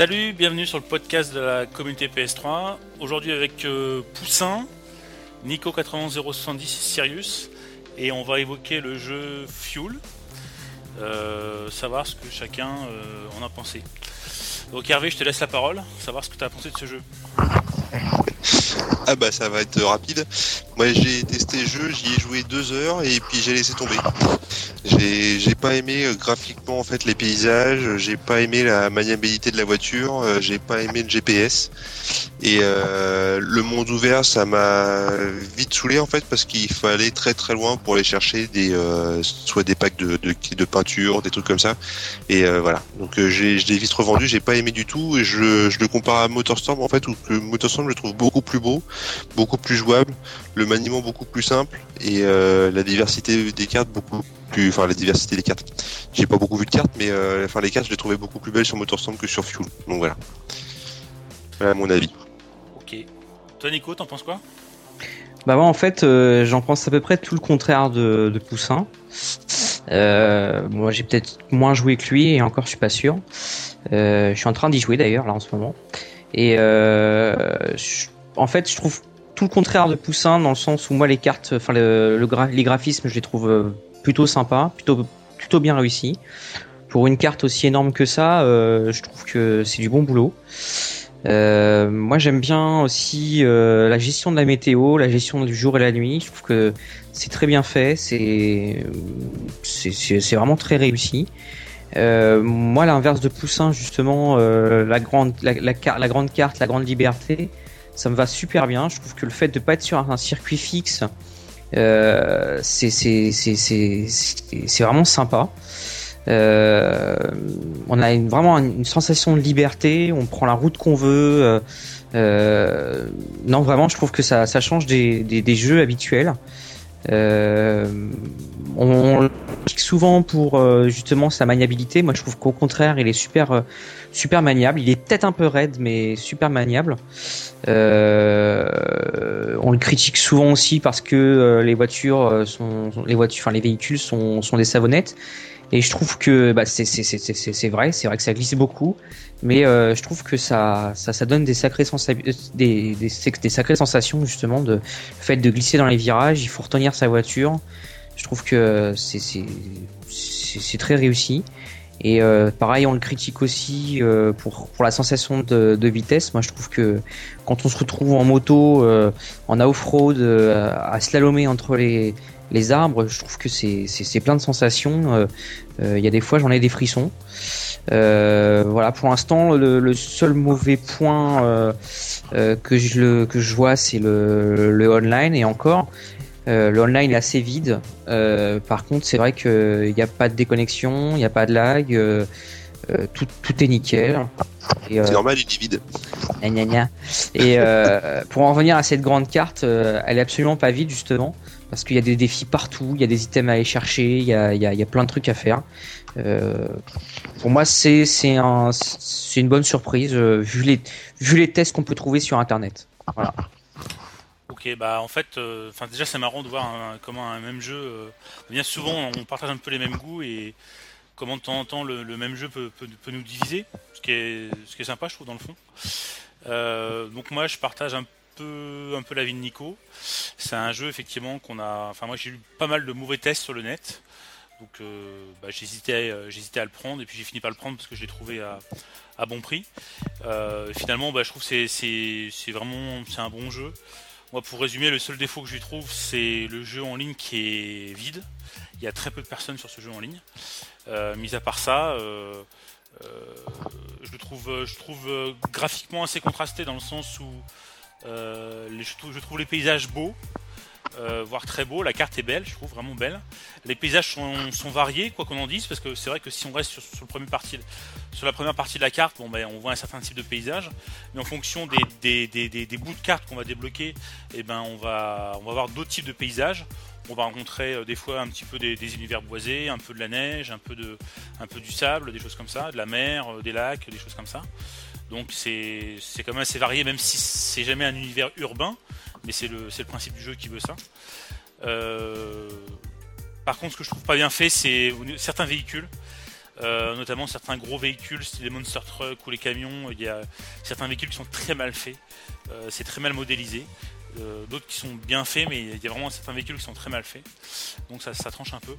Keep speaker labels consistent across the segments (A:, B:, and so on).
A: Salut, bienvenue sur le podcast de la communauté PS3. Aujourd'hui avec euh, Poussin, Nico 91070 Sirius, et on va évoquer le jeu Fuel. Euh, savoir ce que chacun euh, en a pensé. Donc Hervé, je te laisse la parole, savoir ce que tu as pensé de ce jeu.
B: Ah bah ça va être rapide. Moi j'ai testé le jeu, j'y ai joué deux heures et puis j'ai laissé tomber. J'ai pas aimé euh, graphiquement en fait les paysages, j'ai pas aimé la maniabilité de la voiture, euh, j'ai pas aimé le GPS et euh, le monde ouvert ça m'a vite saoulé en fait parce qu'il fallait très très loin pour aller chercher des soit des packs de, de, peinture, des trucs comme ça et voilà. Donc j'ai je l'ai vite revendu, j'ai pas aimé du tout et je, je le compare à Motorstorm en fait où que Motorstorm je le trouve beaucoup plus beau, beaucoup plus jouable, le maniement beaucoup plus simple et la diversité des cartes beaucoup plus, enfin la diversité des cartes. J'ai pas beaucoup vu de cartes, mais euh, enfin les cartes je les trouvais beaucoup plus belles sur Motorstorm que sur Fuel. Donc voilà. Voilà mon avis.
A: Ok. Toi Nico, t'en penses quoi?
C: Bah moi en fait euh, j'en pense à peu près tout le contraire de, de Poussin. Euh, moi j'ai peut-être moins joué que lui et encore je suis pas sûr. je suis en train d'y jouer d'ailleurs là en ce moment. Et en fait je trouve le contraire de Poussin dans le sens où moi les cartes, enfin le, les graphismes je les trouve plutôt sympa, plutôt, plutôt bien réussi. Pour une carte aussi énorme que ça, euh, je trouve que c'est du bon boulot. Euh, moi j'aime bien aussi euh, la gestion de la météo, la gestion du jour et la nuit. Je trouve que c'est très bien fait, c'est c'est vraiment très réussi. Euh, moi, l'inverse de Poussin, justement, euh, la grande la, la, la, grande carte, la grande liberté, ça me va super bien. Je trouve que le fait de pas être sur un circuit fixe, euh, c'est vraiment sympa. Euh, on a vraiment une sensation de liberté, on prend la route qu'on veut. Euh, non, vraiment, je trouve que ça, change des jeux habituels. Euh, on, on souvent pour euh, justement sa maniabilité. Moi, je trouve qu'au contraire, il est super, euh, super maniable. Il est peut-être un peu raide, mais super maniable. Euh, on le critique souvent aussi parce que les voitures sont, les voitures, enfin les véhicules sont des savonnettes. Et je trouve que bah, c'est vrai, c'est vrai que ça glisse beaucoup, mais euh, je trouve que ça, ça, ça donne des sacrées, des, sacrées sensations justement de le fait de glisser dans les virages. Il faut retenir sa voiture. Je trouve que c'est très réussi. Et euh, pareil, on le critique aussi euh, pour, pour la sensation de, de, vitesse. Moi, je trouve que quand on se retrouve en moto, euh, en off-road, euh, à slalomer entre les, les arbres, je trouve que c'est plein de sensations. Euh, euh, il y a des fois, j'en ai des frissons. Euh, voilà, pour l'instant, le, seul mauvais point que je le, que je vois, c'est le, le online et encore. le online est assez vide. par contre, c'est vrai qu'il n'y a pas de déconnexion, il n'y a pas de lag. tout, tout est nickel.
B: C'est normal, il est vide.
C: Gna gna Et pour en revenir à cette grande carte, elle est absolument pas vide justement parce qu'il y a des défis partout, il y a des items à aller chercher, il y a, y a, plein de trucs à faire. Euh, pour moi, c'est un une bonne surprise euh, vu les vu les tests qu'on peut trouver sur internet. Voilà.
A: Ok, bah en fait, euh, déjà c'est marrant de voir comment un même jeu. Bien souvent, on partage un peu les mêmes goûts et comment de temps en temps le, même jeu peut, peut, nous diviser, ce qui est ce qui est sympa, je trouve dans le fond. Donc moi, je partage un un peu la vie de Nico. C'est un jeu effectivement qu'on a. Enfin moi j'ai eu pas mal de mauvais tests sur le net. Donc euh, bah, j'hésitais, euh, j'hésitais à le prendre et puis j'ai fini par le prendre parce que je l'ai trouvé à, bon prix. Euh, finalement bah, je trouve que c'est, c'est, vraiment c'est un bon jeu. Moi pour résumer le seul défaut que je lui trouve c'est le jeu en ligne qui est vide. Il y a très peu de personnes sur ce jeu en ligne. mis à part ça, je le trouve, je trouve graphiquement assez contrasté dans le sens où euh, je, trouve, les paysages beaux, euh, voire très beaux. La carte est belle, je trouve vraiment belle. Les paysages sont, variés, quoi qu'on en dise, parce que c'est vrai que si on reste sur, la première partie de la carte, bon, ben, on voit un certain type de paysage, mais en fonction des, bouts de carte qu'on va débloquer, eh ben, on, va, avoir d'autres types de paysages. On va rencontrer euh, des fois un petit peu des, univers boisés, un peu de la neige, un peu du sable, des choses comme ça, de la mer, des lacs, des choses comme ça. Donc c'est quand même assez varié, même si c'est jamais un univers urbain, mais c'est le, le principe du jeu qui veut ça. Euh, par contre, ce que je trouve pas bien fait, c'est certains véhicules. Euh, notamment certains gros véhicules, style les monster trucks ou les camions. Il y a certains véhicules qui sont très mal faits, euh, c'est très mal modélisé. D'autres qui sont bien faits, mais il y a vraiment certains véhicules qui sont très mal faits. Donc ça, ça tranche un peu.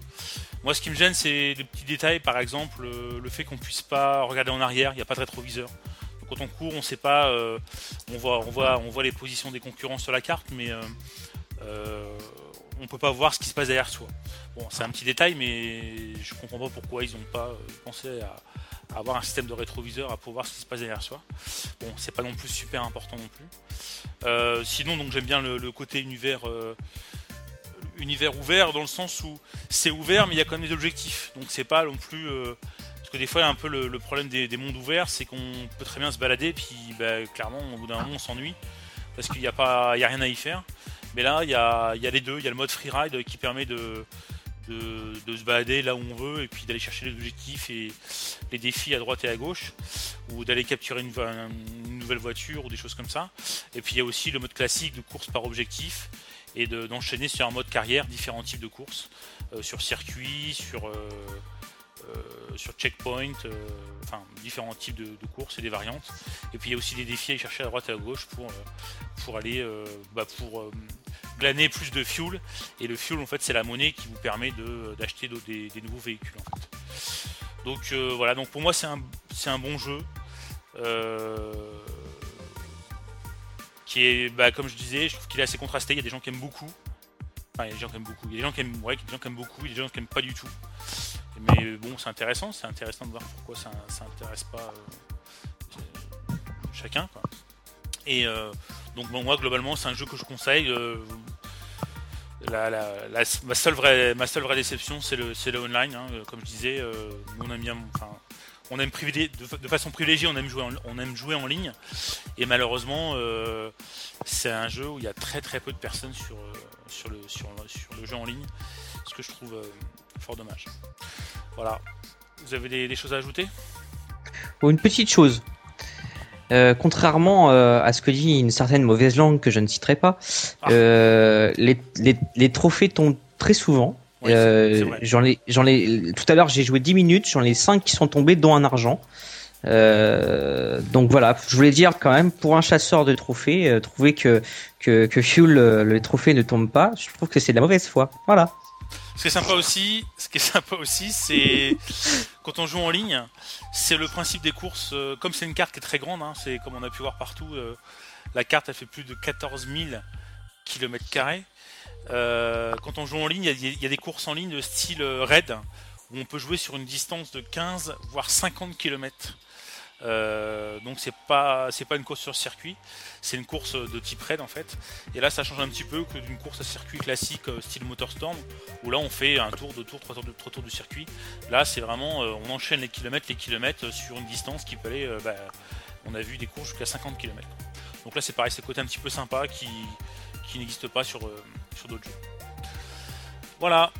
A: Moi, ce qui me gêne, c'est les petits détails, par exemple, le fait qu'on puisse pas regarder en arrière, il n'y a pas de rétroviseur. Quand on court, on sait pas, on voit, on voit, on voit les positions des concurrents sur la carte, mais on peut pas voir ce qui se passe derrière soi. Bon, c'est un petit détail, mais je comprends pas pourquoi ils n'ont pas euh, pensé à, avoir un système de rétroviseur à pouvoir voir ce qui se passe derrière soi. Bon, c'est pas non plus super important non plus. Euh, sinon, donc j'aime bien le, côté univers, euh, univers ouvert dans le sens où c'est ouvert, mais il y a quand même des objectifs. Donc c'est pas non plus parce que des fois, un peu le, problème des, mondes ouverts, c'est qu'on peut très bien se balader, puis bah, clairement, au bout d'un moment, on s'ennuie parce qu'il n'y a y a rien à y faire. Mais là, il y a, les deux. Il y a le mode freeride qui permet de, de, se balader là où on veut et puis d'aller chercher les objectifs et les défis à droite et à gauche ou d'aller capturer une, nouvelle voiture ou des choses comme ça. Et puis il y a aussi le mode classique de course par objectif et d'enchaîner sur un mode carrière différents types de courses euh, sur circuit, sur euh, sur checkpoint, enfin différents types de, courses et des variantes. Et puis il y a aussi des défis à chercher à droite et à gauche pour pour aller bah, pour glaner plus de fuel. Et le fuel, en fait, c'est la monnaie qui vous permet d'acheter des, des, nouveaux véhicules. Donc euh, voilà, donc pour moi, c'est un, un bon jeu. Euh, qui est, bah, comme je disais, je trouve qu'il est assez contrasté. Il y a des gens qui aiment beaucoup. Enfin, il y a des gens qui aiment beaucoup. Il y a des gens qui aiment, ouais, des gens qui aiment beaucoup. Il y a des gens qui aiment pas du tout. Mais bon, c'est intéressant. C'est intéressant de voir pourquoi ça, ça intéresse pas euh, chacun. Et donc bon, moi globalement c'est un jeu que je conseille. Euh, ma, seule vraie, ma seule vraie déception c'est le, le online. Hein. comme je disais, euh, on aime bien, enfin, on aime de, façon privilégiée, on aime jouer en, on aime jouer en ligne. Et malheureusement, euh, c'est un jeu où il y a très très peu de personnes sur, sur, le, sur, le jeu en ligne, ce que je trouve fort dommage. Voilà. Vous avez des, des choses à ajouter?
C: Une petite chose. Euh, contrairement euh, à ce que dit une certaine mauvaise langue que je ne citerai pas, ah. euh, les, les, les, trophées tombent très souvent. j'en ai, j'en ai, tout à l'heure j'ai joué 10 minutes, j'en ai 5 qui sont tombés, dont un argent. donc voilà, je voulais dire quand même pour un chasseur de trophées, trouver que que, que Fuel le trophée ne tombe pas, je trouve que c'est de la mauvaise foi. Voilà.
A: Ce qui est sympa aussi, ce qui est sympa aussi, c'est quand on joue en ligne, c'est le principe des courses. Euh, comme c'est une carte qui est très grande, hein, c'est comme on a pu voir partout, euh, la carte elle fait plus de 14 000 km carrés. Euh, quand on joue en ligne, il y, a des courses en ligne de style raid où on peut jouer sur une distance de 15 voire 50 km. Euh, donc c'est pas c'est pas une course sur circuit, c'est une course de type raid en fait. Et là ça change un petit peu que d'une course à circuit classique euh, style Motorstorm où là on fait un tour, deux tours, trois tours, trois tours du circuit. Là c'est vraiment euh, on enchaîne les kilomètres, les kilomètres sur une distance qui peut aller. Bah, on a vu des courses jusqu'à 50 km. Donc là c'est pareil, c'est côté un petit peu sympa qui, qui n'existe pas sur, sur d'autres jeux. Voilà.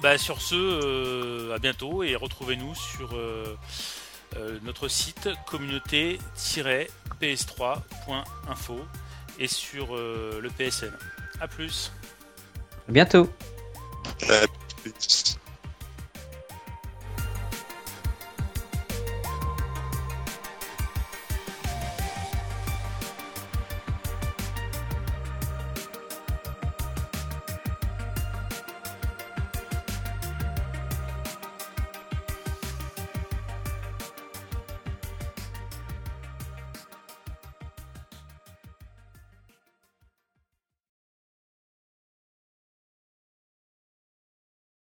A: Bah, sur ce, à bientôt et retrouvez-nous sur notre site communauté-ps3.info et sur euh, le PSN. A plus.
C: À bientôt.